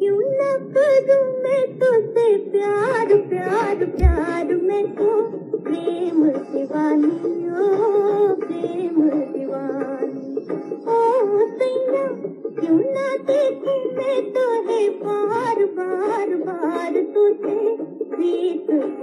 क्यों न करूँ मैं तुझसे प्यार प्रेम प्रेम बार बार तुझे। प्रीत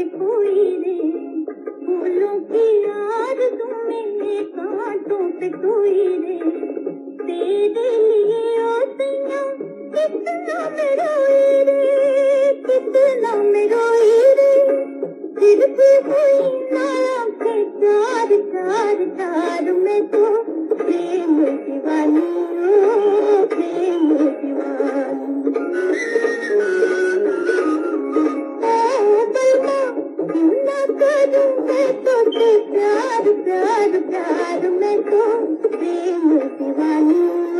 में खोई रे फूलों की यार तुम्हें कांटों पे कोई रे तेरे लिए ओ सैया कितना मैं रोई रे, कितना मैं रोई रे। फिर भी हुई ना आँखें चार चार चार मैं तो प्रेम दीवानी प्यार प्यार प्यार मैं तो प्रेम दीवानी